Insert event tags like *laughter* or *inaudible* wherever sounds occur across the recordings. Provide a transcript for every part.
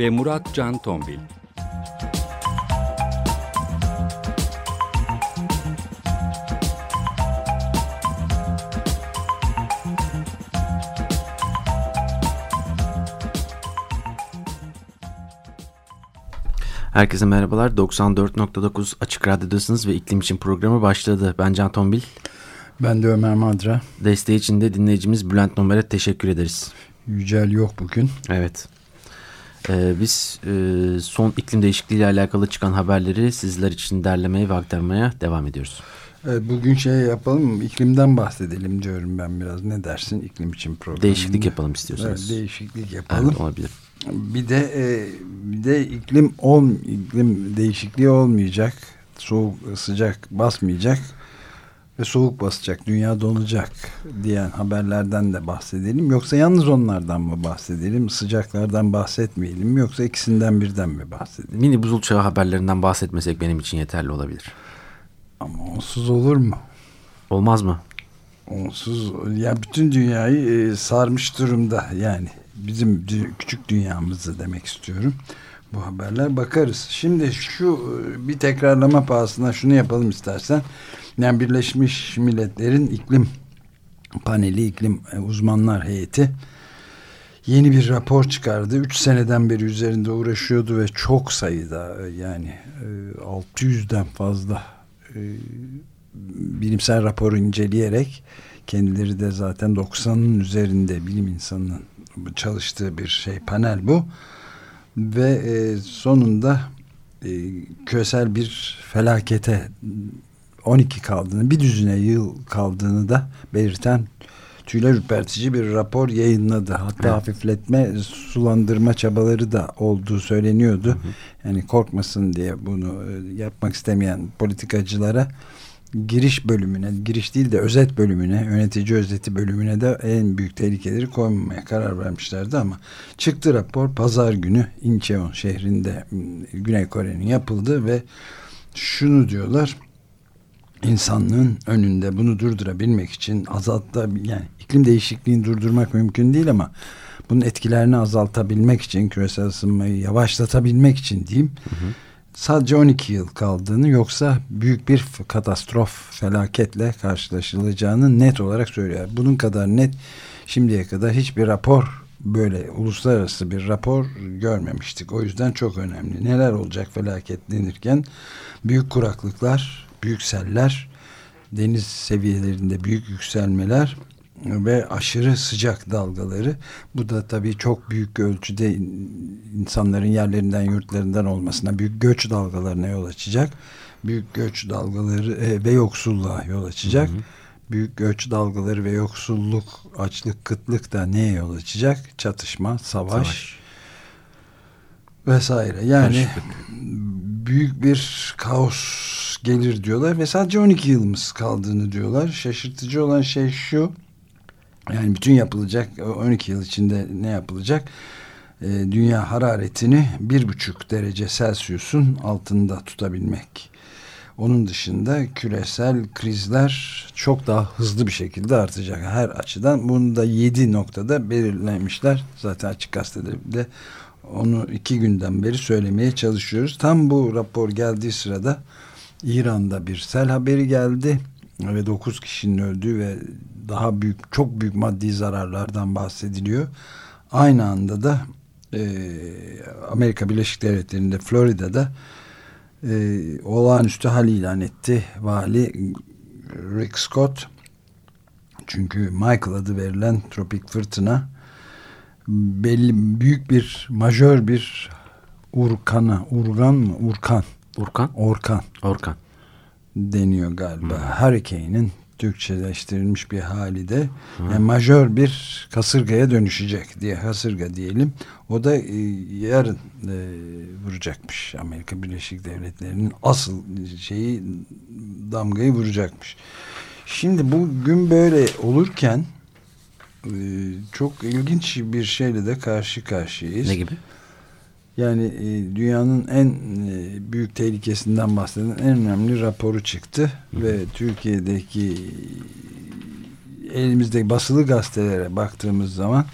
ve Murat Can Tombil. Herkese merhabalar. 94.9 Açık Radyo'dasınız ve iklim için programı başladı. Ben Can Tombil. Ben de Ömer Madra. Desteği için de dinleyicimiz Bülent Nomer'e teşekkür ederiz. Yücel yok bugün. Evet. Ee, biz e, son iklim değişikliği ile alakalı çıkan haberleri sizler için derlemeye ve aktarmaya devam ediyoruz. Evet, bugün şey yapalım mı? İklimden bahsedelim diyorum ben biraz. Ne dersin iklim için programında? Değişiklik yapalım istiyorsanız. Evet, değişiklik yapalım. Evet, olabilir. Bir de e, bir de iklim ol iklim değişikliği olmayacak. Soğuk sıcak basmayacak ve soğuk basacak. Dünya donacak diyen haberlerden de bahsedelim. Yoksa yalnız onlardan mı bahsedelim? Sıcaklardan bahsetmeyelim mi? Yoksa ikisinden birden mi bahsedelim? Mini buzul çağı haberlerinden bahsetmesek benim için yeterli olabilir. Ama onsuz olur mu? Olmaz mı? Onsuz ya bütün dünyayı e, sarmış durumda yani bizim küçük dünyamızı demek istiyorum. Bu haberler bakarız. Şimdi şu e, bir tekrarlama pahasına şunu yapalım istersen. Yani Birleşmiş Milletler'in iklim paneli, iklim e, uzmanlar heyeti yeni bir rapor çıkardı. Üç seneden beri üzerinde uğraşıyordu ve çok sayıda yani 600'den fazla bilimsel raporu inceleyerek kendileri de zaten 90'ın üzerinde bilim insanının çalıştığı bir şey panel bu ve e, sonunda e, küresel bir felakete 12 kaldığını bir düzine yıl kaldığını da belirten tüyler ürpertici bir rapor yayınladı. Hatta evet. hafifletme, sulandırma çabaları da olduğu söyleniyordu. Hı hı. Yani korkmasın diye bunu e, yapmak istemeyen politikacılara giriş bölümüne, giriş değil de özet bölümüne, yönetici özeti bölümüne de en büyük tehlikeleri koymamaya karar vermişlerdi ama çıktı rapor pazar günü Incheon şehrinde Güney Kore'nin yapıldı ve şunu diyorlar insanlığın önünde bunu durdurabilmek için azaltta yani iklim değişikliğini durdurmak mümkün değil ama bunun etkilerini azaltabilmek için küresel ısınmayı yavaşlatabilmek için diyeyim hı hı sadece 12 yıl kaldığını yoksa büyük bir katastrof felaketle karşılaşılacağını net olarak söylüyor. Bunun kadar net şimdiye kadar hiçbir rapor böyle uluslararası bir rapor görmemiştik. O yüzden çok önemli. Neler olacak felaket denirken büyük kuraklıklar, büyük seller, deniz seviyelerinde büyük yükselmeler ve aşırı sıcak dalgaları. Bu da tabii çok büyük ölçüde insanların yerlerinden yurtlarından olmasına büyük göç dalgalarına yol açacak. Büyük göç dalgaları e, ve yoksulluğa yol açacak. Hı hı. büyük göç dalgaları ve yoksulluk açlık kıtlık da neye yol açacak? Çatışma savaş, savaş. vesaire. Yani büyük bir kaos gelir diyorlar ve sadece 12 yılımız kaldığını diyorlar şaşırtıcı olan şey şu yani bütün yapılacak 12 yıl içinde ne yapılacak? E, dünya hararetini bir buçuk derece Celsius'un altında tutabilmek. Onun dışında küresel krizler çok daha hızlı bir şekilde artacak her açıdan. Bunu da yedi noktada belirlemişler. Zaten açık gazetede onu iki günden beri söylemeye çalışıyoruz. Tam bu rapor geldiği sırada İran'da bir sel haberi geldi ve dokuz kişinin öldüğü ve daha büyük çok büyük maddi zararlardan bahsediliyor. Aynı anda da e, Amerika Birleşik Devletleri'nde Florida'da e, olağanüstü hal ilan etti vali Rick Scott. Çünkü Michael adı verilen tropik fırtına belli büyük bir majör bir urkana urgan mı urkan urkan orkan orkan deniyor galiba. Hmm. Hurricane'in Türkçeleştirilmiş bir hali de yani majör bir kasırgaya dönüşecek diye kasırga diyelim. O da e, yarın e, vuracakmış Amerika Birleşik Devletleri'nin asıl şeyi damgayı vuracakmış. Şimdi bu gün böyle olurken e, çok ilginç bir şeyle de karşı karşıyayız. Ne gibi? Yani e, dünyanın en e, büyük tehlikesinden bahseden en önemli raporu çıktı ve Türkiye'deki elimizdeki basılı gazetelere baktığımız zaman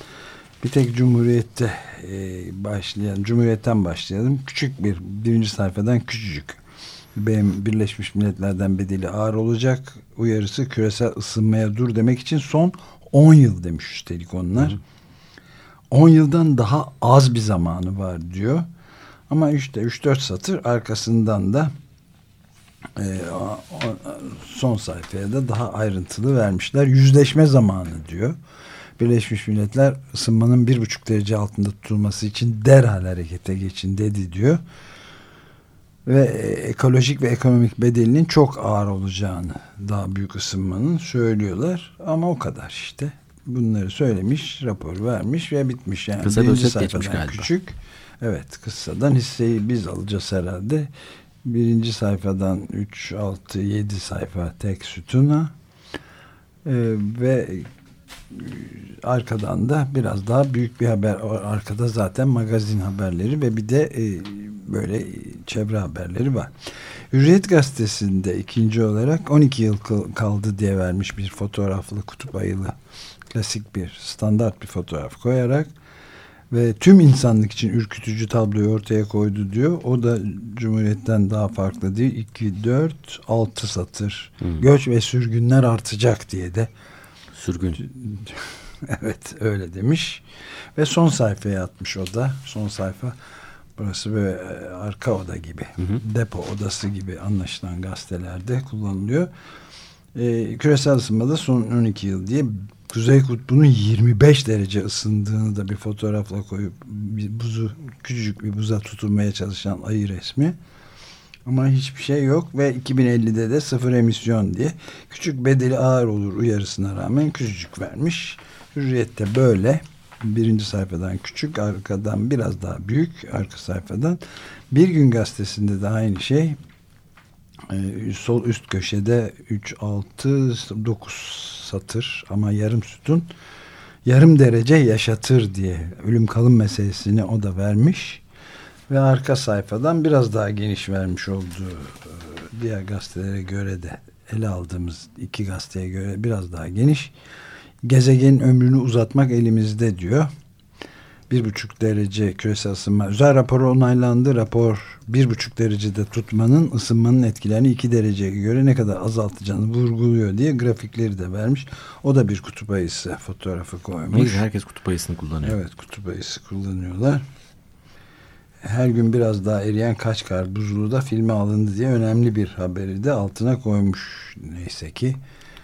bir tek Cumhuriyet'te e, başlayan Cumhuriyet'ten başlayalım. Küçük bir birinci sayfadan küçücük. Benim Birleşmiş Milletler'den bedeli ağır olacak. Uyarısı küresel ısınmaya dur demek için son 10 yıl demiş üstelik onlar. 10 yıldan daha az bir zamanı var diyor. Ama işte 3-4 satır arkasından da e, son sayfaya da daha ayrıntılı vermişler. Yüzleşme zamanı diyor. Birleşmiş Milletler ısınmanın bir buçuk derece altında tutulması için derhal harekete geçin dedi diyor. Ve e, ekolojik ve ekonomik bedelinin çok ağır olacağını daha büyük ısınmanın söylüyorlar. Ama o kadar işte. Bunları söylemiş, rapor vermiş ve bitmiş. Yani Kısa bir birinci sayfadan galiba. Küçük. Evet kıssadan hisseyi biz alacağız herhalde. Birinci sayfadan 3, 6, 7 sayfa tek sütuna. Ee, ve e, arkadan da biraz daha büyük bir haber. Arkada zaten magazin haberleri ve bir de e, böyle e, çevre haberleri var. Hürriyet gazetesinde ikinci olarak 12 yıl kal- kaldı diye vermiş bir fotoğraflı kutup ayılı klasik bir standart bir fotoğraf koyarak ve tüm insanlık için ürkütücü tabloyu ortaya koydu diyor. O da Cumhuriyet'ten daha farklı değil. 2, 4, 6 satır. Göç ve sürgünler artacak diye de Sürgün. *laughs* evet öyle demiş. Ve son sayfaya atmış o da. Son sayfa burası böyle e, arka oda gibi. Depo odası gibi anlaşılan gazetelerde kullanılıyor. E, küresel ısınmada son 12 yıl diye Kuzey Kutbu'nun 25 derece ısındığını da bir fotoğrafla koyup bir buzu küçücük bir buza tutunmaya çalışan ayı resmi. Ama hiçbir şey yok ve 2050'de de sıfır emisyon diye küçük bedeli ağır olur uyarısına rağmen küçücük vermiş. Hürriyette böyle birinci sayfadan küçük arkadan biraz daha büyük arka sayfadan bir gün gazetesinde de aynı şey sol üst köşede 3 6 9 satır ama yarım sütun yarım derece yaşatır diye ölüm kalım meselesini o da vermiş ve arka sayfadan biraz daha geniş vermiş olduğu e, diğer gazetelere göre de ele aldığımız iki gazeteye göre biraz daha geniş. Gezegenin ömrünü uzatmak elimizde diyor bir buçuk derece küresel ısınma özel raporu onaylandı rapor bir buçuk derecede tutmanın ısınmanın etkilerini iki dereceye göre ne kadar azaltacağını vurguluyor diye grafikleri de vermiş o da bir kutup ayısı fotoğrafı koymuş güzel herkes kutup ayısını kullanıyor. Evet kutup ayısı kullanıyorlar. Her gün biraz daha eriyen kaç kar buzulu da filme alındı diye önemli bir haberi de altına koymuş neyse ki.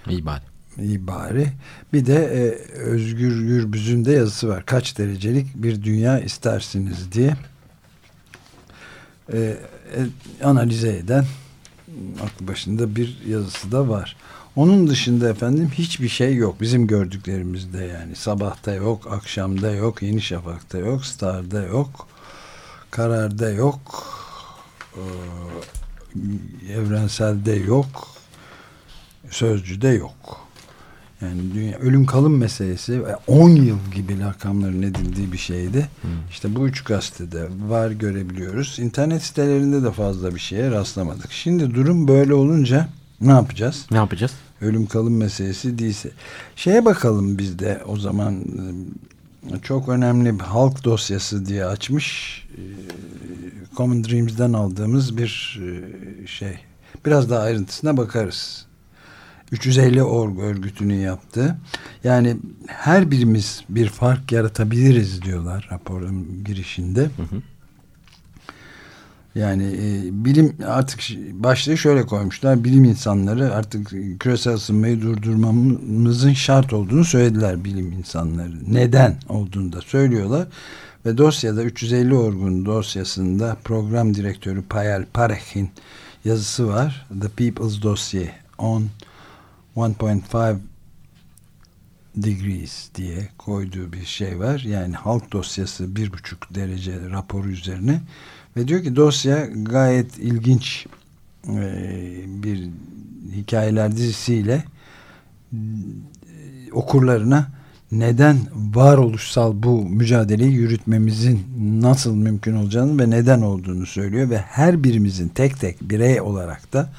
İyi bari. İyi. Bir de e, Özgür Gürbüz'ün de yazısı var. Kaç derecelik bir dünya istersiniz diye. E, e, analize eden aklı başında bir yazısı da var. Onun dışında efendim hiçbir şey yok. Bizim gördüklerimizde yani. Sabahta yok, akşamda yok, Yeni Şafak'ta yok, Star'da yok, Karar'da yok, e, Evrensel'de yok, Sözcü'de yok. Yani dünya ölüm kalım meselesi ve 10 yıl gibi rakamların edildiği bir şeydi. İşte bu üç gazetede var görebiliyoruz. İnternet sitelerinde de fazla bir şeye rastlamadık. Şimdi durum böyle olunca ne yapacağız? Ne yapacağız? Ölüm kalım meselesi değilse. Şeye bakalım biz de o zaman e, çok önemli bir halk dosyası diye açmış. e, Common Dreams'den aldığımız bir e, şey. Biraz daha ayrıntısına bakarız. 350 org örgütünün yaptığı. Yani her birimiz bir fark yaratabiliriz diyorlar raporun girişinde. Yani e, bilim artık başlığı şöyle koymuşlar. Bilim insanları artık küresel ısınmayı durdurmamızın şart olduğunu söylediler bilim insanları. Neden olduğunu da söylüyorlar. Ve dosyada 350 orgun dosyasında program direktörü Payal Parekh'in yazısı var. The People's Dossier on 1.5 degrees diye koyduğu bir şey var. Yani halk dosyası bir buçuk derece raporu üzerine ve diyor ki dosya gayet ilginç e, bir hikayeler dizisiyle e, okurlarına neden varoluşsal bu mücadeleyi yürütmemizin nasıl mümkün olacağını ve neden olduğunu söylüyor ve her birimizin tek tek birey olarak da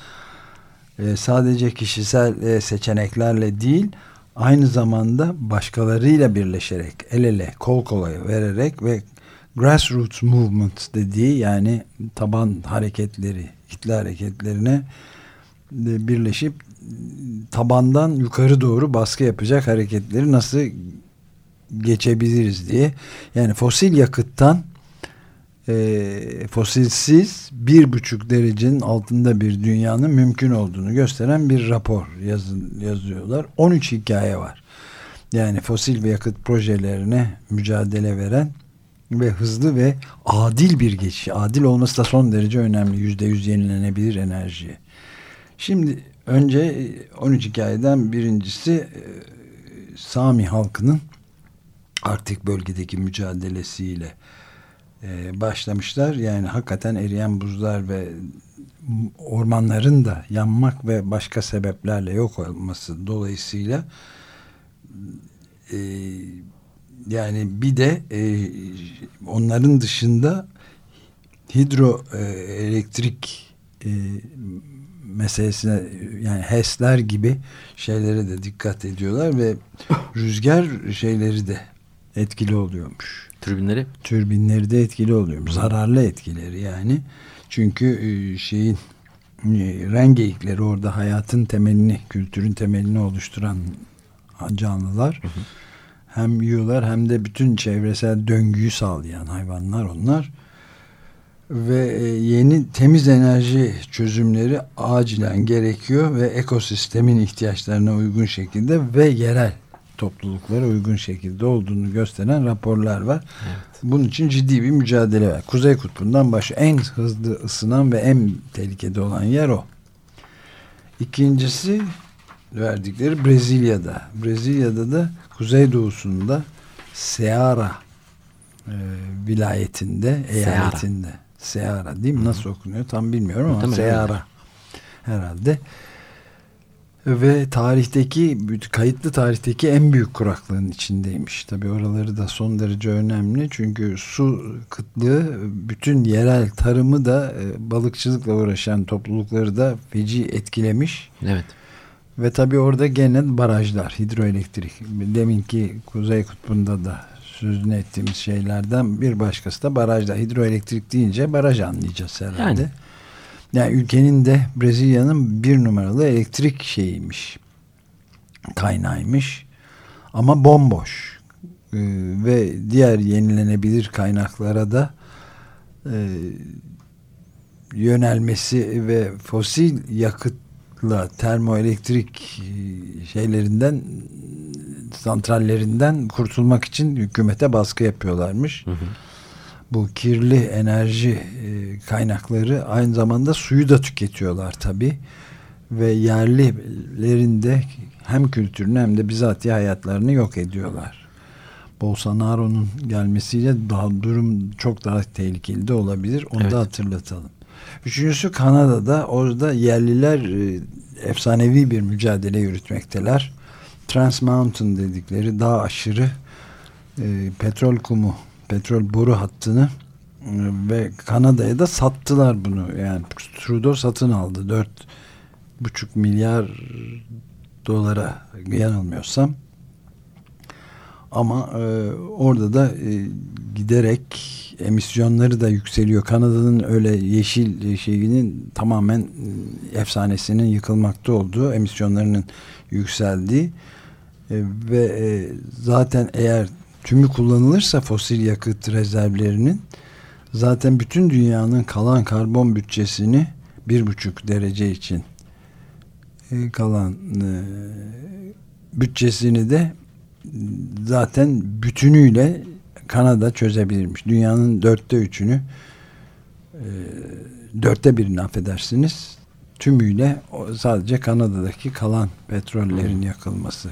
e, sadece kişisel e, seçeneklerle değil aynı zamanda başkalarıyla birleşerek el ele kol kola vererek ve grassroots movement dediği yani taban hareketleri kitle hareketlerine e, birleşip tabandan yukarı doğru baskı yapacak hareketleri nasıl geçebiliriz diye yani fosil yakıttan e, fosilsiz bir buçuk derecenin altında bir dünyanın mümkün olduğunu gösteren bir rapor yazın, yazıyorlar. 13 hikaye var. Yani fosil ve yakıt projelerine mücadele veren ve hızlı ve adil bir geçiş. Adil olması da son derece önemli. Yüzde yüz yenilenebilir enerji. Şimdi önce 13 hikayeden birincisi e, Sami halkının Arktik bölgedeki mücadelesiyle e, başlamışlar. Yani hakikaten eriyen buzlar ve ormanların da yanmak ve başka sebeplerle yok olması dolayısıyla e, yani bir de e, onların dışında hidroelektrik meselesine yani HES'ler gibi şeylere de dikkat ediyorlar ve rüzgar şeyleri de etkili oluyormuş. Türbinleri? Türbinleri de etkili oluyor. Zararlı etkileri yani. Çünkü e, şeyin e, rengeyikleri orada hayatın temelini, kültürün temelini oluşturan canlılar. Hı hı. Hem yiyorlar hem de bütün çevresel döngüyü sağlayan hayvanlar onlar. Ve e, yeni temiz enerji çözümleri acilen gerekiyor ve ekosistemin ihtiyaçlarına uygun şekilde ve yerel topluluklara uygun şekilde olduğunu gösteren raporlar var. Evet. Bunun için ciddi bir mücadele var. Kuzey Kutbu'ndan başka en hızlı ısınan ve en tehlikede olan yer o. İkincisi verdikleri Brezilya'da. Brezilya'da da kuzeydoğusunda Ceará e, vilayetinde, eyaletinde. Ceará değil mi? Nasıl okunuyor tam bilmiyorum ama Ceará herhalde ve tarihteki kayıtlı tarihteki en büyük kuraklığın içindeymiş. Tabi oraları da son derece önemli çünkü su kıtlığı bütün yerel tarımı da e, balıkçılıkla uğraşan toplulukları da feci etkilemiş. Evet. Ve tabi orada gene barajlar, hidroelektrik. Deminki Kuzey Kutbu'nda da sözünü ettiğimiz şeylerden bir başkası da barajlar. Hidroelektrik deyince baraj anlayacağız herhalde. Yani. Yani ülkenin de Brezilya'nın bir numaralı elektrik şeyiymiş. Kaynağıymış. Ama bomboş. Ee, ve diğer yenilenebilir kaynaklara da e, yönelmesi ve fosil yakıtla termoelektrik şeylerinden santrallerinden kurtulmak için hükümete baskı yapıyorlarmış. Hı hı bu kirli enerji e, kaynakları aynı zamanda suyu da tüketiyorlar tabi ve yerlilerinde hem kültürünü hem de bizatihi hayatlarını yok ediyorlar. Bolsonaro'nun gelmesiyle daha durum çok daha tehlikeli de olabilir. Onu evet. da hatırlatalım. Üçüncüsü Kanada'da orada yerliler e, efsanevi bir mücadele yürütmekteler. Trans Mountain dedikleri daha aşırı e, petrol kumu petrol boru hattını e, ve Kanada'ya da sattılar bunu. Yani Trudeau satın aldı. Dört buçuk milyar dolara yanılmıyorsam. Ama e, orada da e, giderek emisyonları da yükseliyor. Kanada'nın öyle yeşil şeyinin tamamen e, efsanesinin yıkılmakta olduğu, emisyonlarının yükseldiği e, ve e, zaten eğer tümü kullanılırsa fosil yakıt rezervlerinin zaten bütün dünyanın kalan karbon bütçesini bir buçuk derece için e, kalan e, bütçesini de zaten bütünüyle Kanada çözebilirmiş. Dünyanın dörtte üçünü e, dörtte birini affedersiniz tümüyle sadece Kanada'daki kalan petrollerin yakılması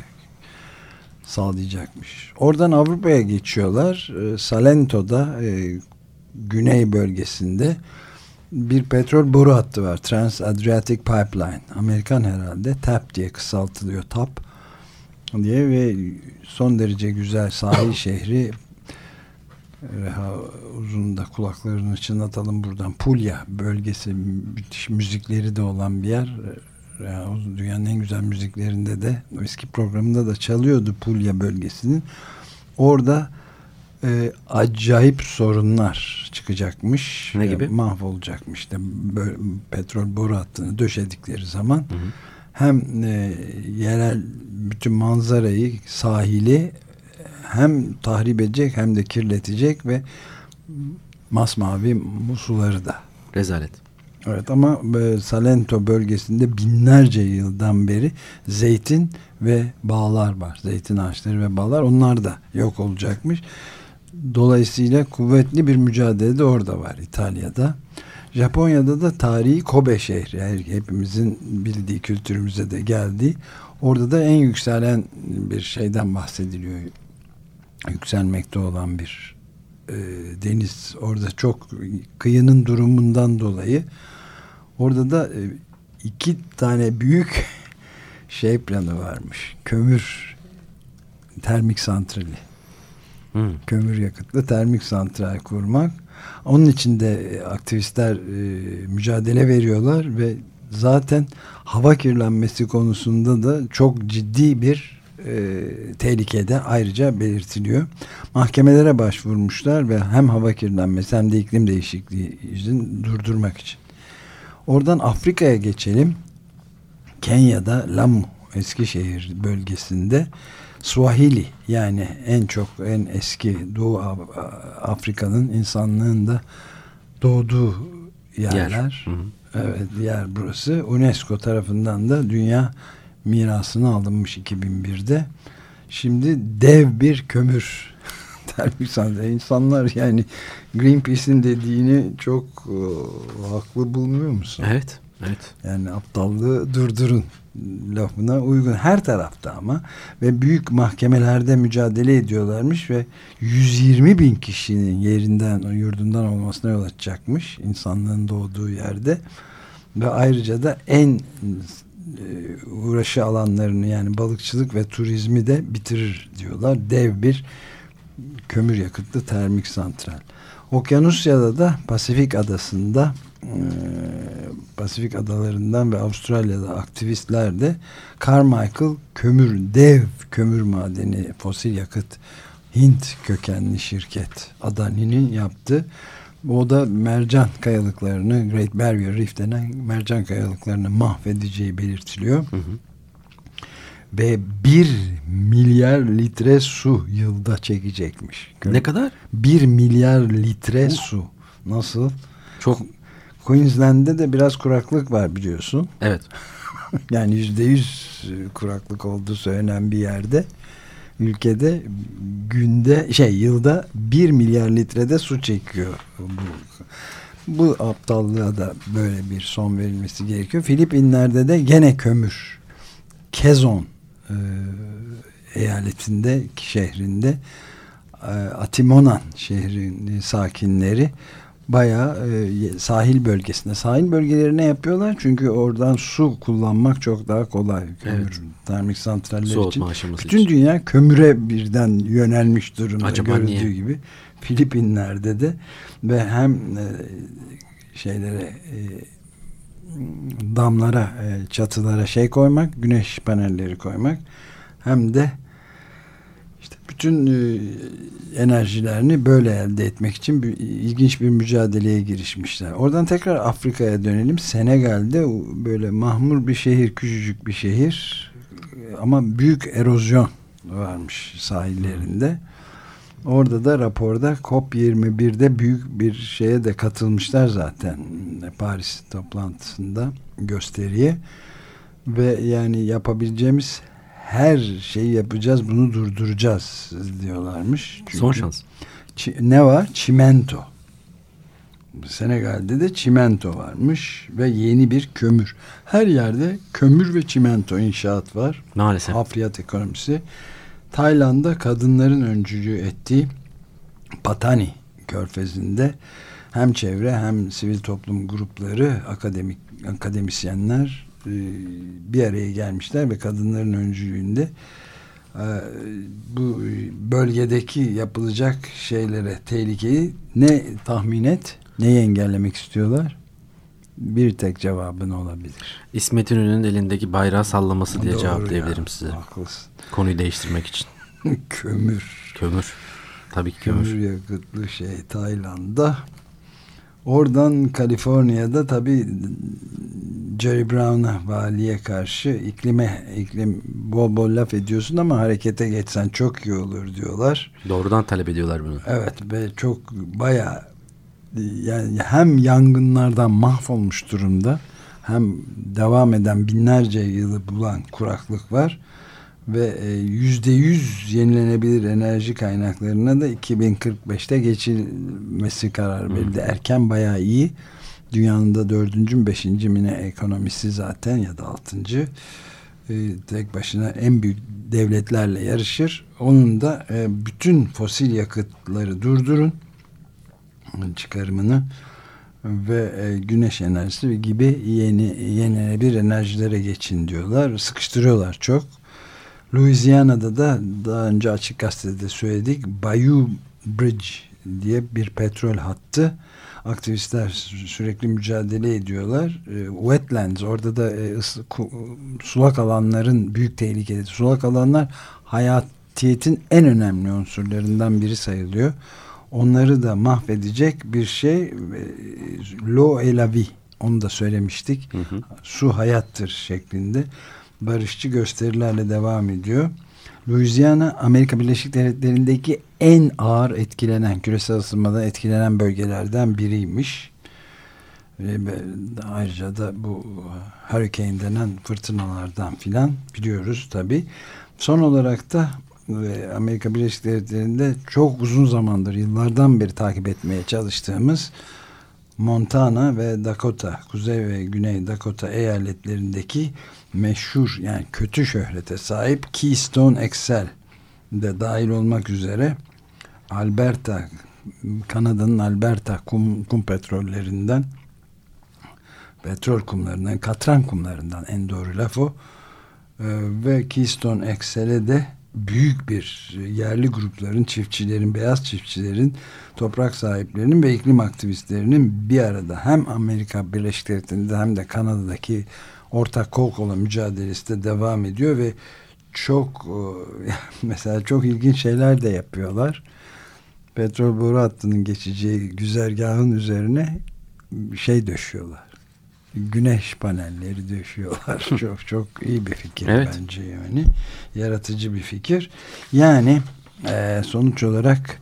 sağlayacakmış. Oradan Avrupa'ya geçiyorlar. E, Salento'da e, güney bölgesinde bir petrol boru hattı var. Trans Adriatic Pipeline. Amerikan herhalde. TAP diye kısaltılıyor. TAP diye ve son derece güzel sahil *coughs* şehri Reha uzun da kulaklarını çınlatalım buradan. Puglia bölgesi müthiş müzikleri de olan bir yer. Reha dünyanın en güzel müziklerinde de eski programında da çalıyordu Puglia bölgesinin. Orada e, acayip sorunlar çıkacakmış. Ne gibi? mahvolacakmış. İşte böyle petrol boru hattını döşedikleri zaman hı hı. hem e, yerel bütün manzarayı, sahili hem tahrip edecek hem de kirletecek ve masmavi suları da. Rezalet. Evet ama e, Salento bölgesinde binlerce yıldan beri zeytin ve bağlar var. Zeytin ağaçları ve bağlar onlar da yok olacakmış. Dolayısıyla kuvvetli bir mücadele de orada var İtalya'da. Japonya'da da tarihi Kobe şehri yani hepimizin bildiği kültürümüze de geldi. Orada da en yükselen bir şeyden bahsediliyor. Yükselmekte olan bir e, deniz. Orada çok kıyının durumundan dolayı orada da e, iki tane büyük *laughs* şey planı varmış. Kömür termik santrali. Hmm. Kömür yakıtlı termik santral kurmak. Onun için de aktivistler e, mücadele veriyorlar ve zaten hava kirlenmesi konusunda da çok ciddi bir e, tehlikede ayrıca belirtiliyor. Mahkemelere başvurmuşlar ve hem hava kirlenmesi hem de iklim değişikliği için durdurmak için. Oradan Afrika'ya geçelim. Kenya'da Lamu Eskişehir bölgesinde Swahili yani en çok en eski Doğu Afrika'nın insanlığın da doğduğu yerler. Yer. Hı hı. Evet yer burası. UNESCO tarafından da dünya mirasını alınmış 2001'de. Şimdi dev bir kömür *laughs* termik santral. İnsanlar yani Greenpeace'in dediğini çok uh, haklı bulmuyor musun? Evet. Evet. Yani aptallığı durdurun lafına uygun her tarafta ama ve büyük mahkemelerde mücadele ediyorlarmış ve 120 bin kişinin yerinden yurdundan olmasına yol açacakmış insanlığın doğduğu yerde ve ayrıca da en e, uğraşı alanlarını yani balıkçılık ve turizmi de bitirir diyorlar. Dev bir kömür yakıtlı termik santral. Okyanusya'da da Pasifik adasında e, Pasifik adalarından ve Avustralya'da aktivistler de Carmichael kömür dev kömür madeni fosil yakıt Hint kökenli şirket Adani'nin yaptığı o da mercan kayalıklarını Great Barrier Reef denen mercan kayalıklarını mahvedeceği belirtiliyor. Hı hı. Ve bir milyar litre su yılda çekecekmiş. Ne kadar? Bir milyar litre Hı. su. Nasıl? Çok. Queensland'de de biraz kuraklık var biliyorsun. Evet. *laughs* yani yüzde yüz kuraklık olduğu söylenen bir yerde ülkede günde şey yılda bir milyar litrede su çekiyor. Bu, bu aptallığa da böyle bir son verilmesi gerekiyor. Filipinler'de de gene kömür. Kezon e, eyaletinde şehrinde e, Atimonan şehrin sakinleri bayağı e, sahil bölgesinde. Sahil bölgelerine yapıyorlar çünkü oradan su kullanmak çok daha kolay. Kömür, evet. termik santraller Soğutma için. Bütün için. dünya kömüre birden yönelmiş durumda Acaba görüldüğü niye? gibi. Filipinler'de de ve hem e, şeylere e, damlara, e, çatılara şey koymak, güneş panelleri koymak hem de bütün e, enerjilerini böyle elde etmek için bir, ilginç bir mücadeleye girişmişler. Oradan tekrar Afrika'ya dönelim. Senegal'de böyle mahmur bir şehir, küçücük bir şehir ama büyük erozyon varmış sahillerinde. Orada da raporda COP21'de büyük bir şeye de katılmışlar zaten Paris toplantısında gösteriye ve yani yapabileceğimiz her şeyi yapacağız bunu durduracağız diyorlarmış. Çünkü Son şans. Ne var? Çimento. Senegal'de de çimento varmış ve yeni bir kömür. Her yerde kömür ve çimento inşaat var. Maalesef. Hafriyat ekonomisi. Tayland'da kadınların öncülüğü ettiği Patani körfezinde hem çevre hem sivil toplum grupları, akademik akademisyenler bir araya gelmişler ve kadınların öncülüğünde e, bu bölgedeki yapılacak şeylere tehlikeyi ne tahmin et, neyi engellemek istiyorlar? Bir tek cevabın olabilir. İsmet İnönü'nün elindeki bayrağı sallaması diye Doğru cevaplayabilirim ya, size. Haklısın. Konuyu değiştirmek için. *laughs* Kömür. Kömür. Tabii ki kömür. Kömür yakıtlı şey Tayland'da. Oradan Kaliforniya'da tabi Jerry Brown'a valiye karşı iklime iklim bol bol laf ediyorsun ama harekete geçsen çok iyi olur diyorlar. Doğrudan talep ediyorlar bunu. Evet ve çok baya yani hem yangınlardan mahvolmuş durumda hem devam eden binlerce yılı bulan kuraklık var ve e, yüzde yüz yenilenebilir enerji kaynaklarına da 2045'te geçilmesi kararı verildi. Erken bayağı iyi. Dünyanın da dördüncü mü beşinci mi ne ekonomisi zaten ya da altıncı e, tek başına en büyük devletlerle yarışır. Onun da e, bütün fosil yakıtları durdurun çıkarımını ve e, güneş enerjisi gibi yeni yenilenebilir enerjilere geçin diyorlar. Sıkıştırıyorlar çok. Louisiana'da da daha önce açık gazetede söyledik. Bayou Bridge diye bir petrol hattı. Aktivistler sürekli mücadele ediyorlar. E, wetlands orada da e, sulak alanların büyük tehlikeli. Sulak alanlar hayatiyetin en önemli unsurlarından biri sayılıyor. Onları da mahvedecek bir şey e, lo et la vie onu da söylemiştik. Hı hı. Su hayattır şeklinde barışçı gösterilerle devam ediyor. Louisiana Amerika Birleşik Devletleri'ndeki en ağır etkilenen küresel ısınmadan etkilenen bölgelerden biriymiş. Ayrıca da bu hurricane denen fırtınalardan filan biliyoruz tabi. Son olarak da Amerika Birleşik Devletleri'nde çok uzun zamandır yıllardan beri takip etmeye çalıştığımız Montana ve Dakota, Kuzey ve Güney Dakota eyaletlerindeki meşhur yani kötü şöhrete sahip Keystone XL de dahil olmak üzere Alberta Kanada'nın Alberta kum, kum petrollerinden petrol kumlarından katran kumlarından en doğru laf o. Ee, ve Keystone XL'e de büyük bir yerli grupların, çiftçilerin, beyaz çiftçilerin, toprak sahiplerinin ve iklim aktivistlerinin bir arada hem Amerika Birleşik Devletleri'nde hem de Kanada'daki ortak kol kola mücadelesi de devam ediyor ve çok *laughs* mesela çok ilginç şeyler de yapıyorlar. Petrol boru hattının geçeceği güzergahın üzerine şey döşüyorlar. Güneş panelleri döşüyorlar. çok çok iyi bir fikir evet. bence yani. Yaratıcı bir fikir. Yani e, sonuç olarak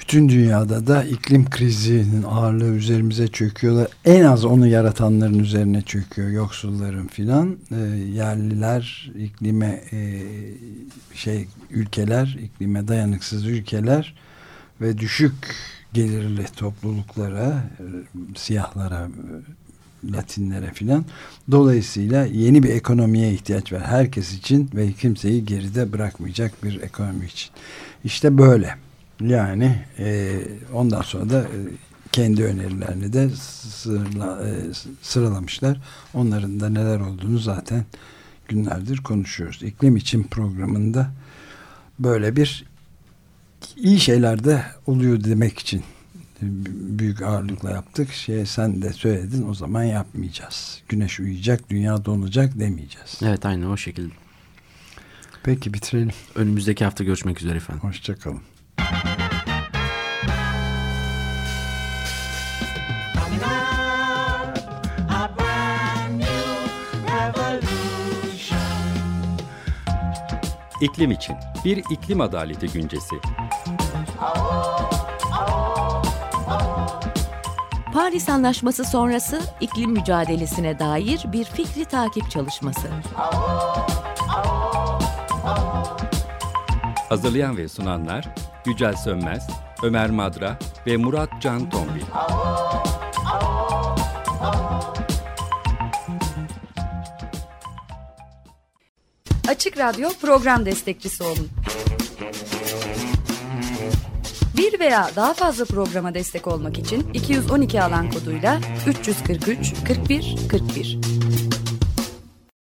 bütün dünyada da iklim krizinin ağırlığı üzerimize çöküyorlar. En az onu yaratanların üzerine çöküyor. Yoksulların filan. E, yerliler, iklime e, şey ülkeler, iklime dayanıksız ülkeler ve düşük gelirli topluluklara, e, siyahlara, Latinlere filan. Dolayısıyla yeni bir ekonomiye ihtiyaç var. Herkes için ve kimseyi geride bırakmayacak bir ekonomi için. İşte böyle. Yani e, ondan sonra da e, kendi önerilerini de sırla, e, sıralamışlar. Onların da neler olduğunu zaten günlerdir konuşuyoruz. İklim için programında böyle bir iyi şeyler de oluyor demek için büyük ağırlıkla yaptık. Şey sen de söyledin o zaman yapmayacağız. Güneş uyuyacak, dünya donacak demeyeceğiz. Evet aynı o şekilde. Peki bitirelim. Önümüzdeki hafta görüşmek üzere efendim. Hoşçakalın. İklim için bir iklim adaleti güncesi. Paris Anlaşması sonrası iklim mücadelesine dair bir fikri takip çalışması. Hazırlayan ve sunanlar Yücel Sönmez, Ömer Madra, ve Murat Can Tombil. Açık Radyo program destekçisi olun. Bir veya daha fazla programa destek olmak için 212 alan koduyla 343 41 41.